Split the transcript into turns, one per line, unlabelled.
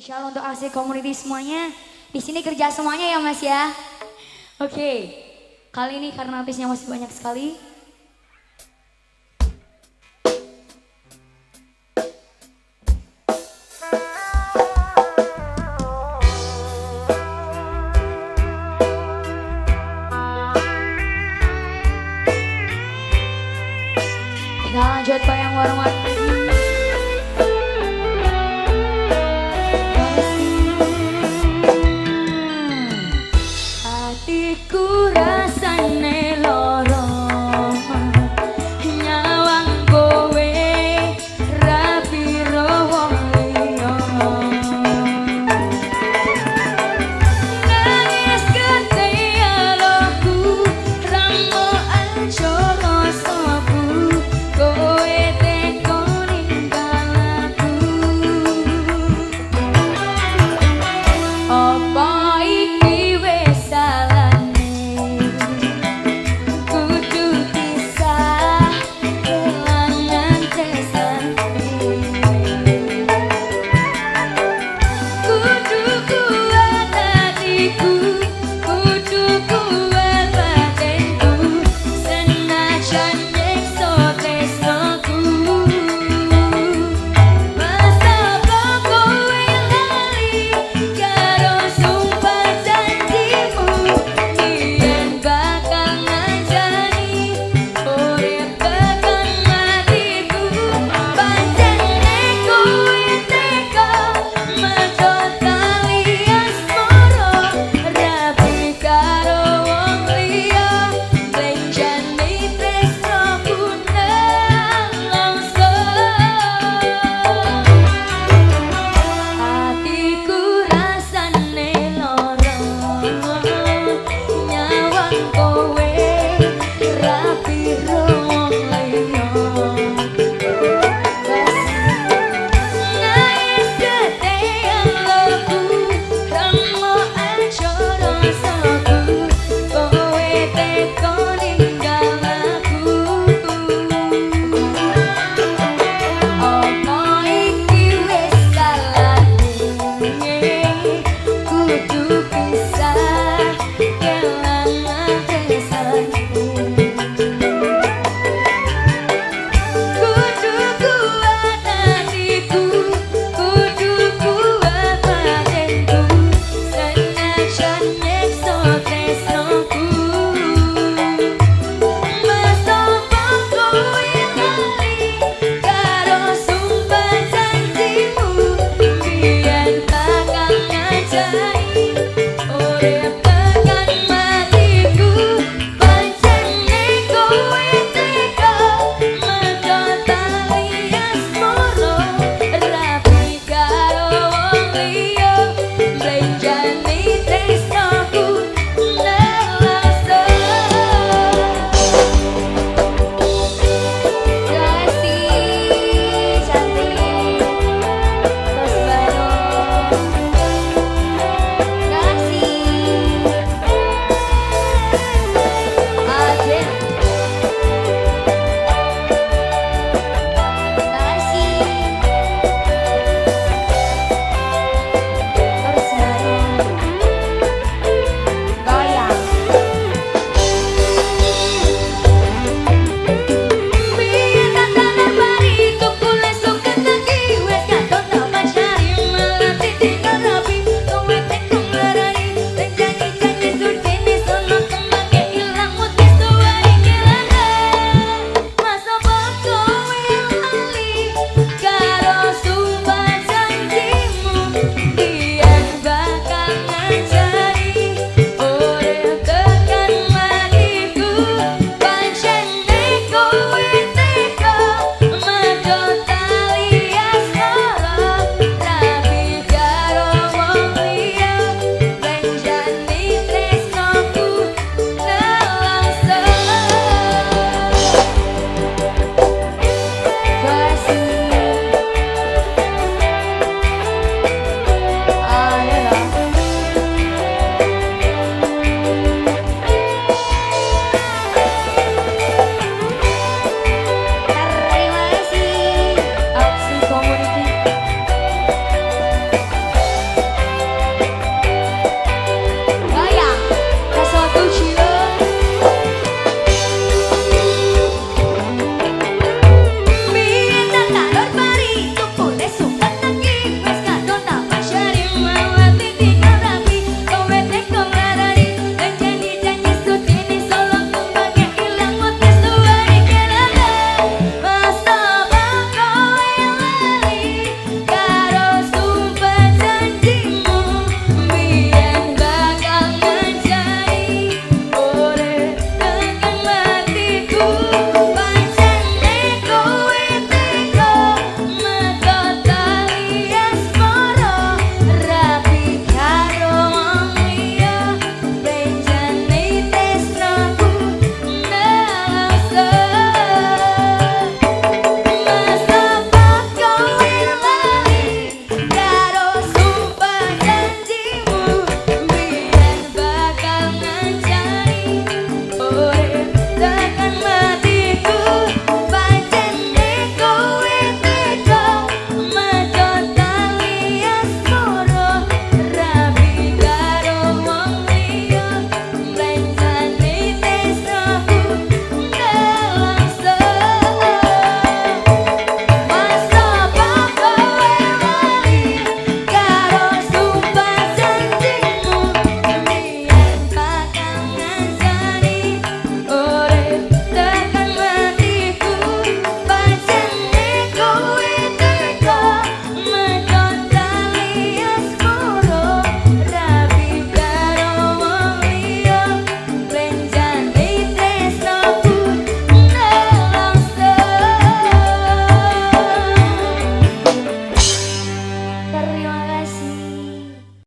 Spesial untuk aksi community semuanya. Di sini kerja semuanya ya Mas ya. Oke. Kali ini karena artisnya masih banyak sekali,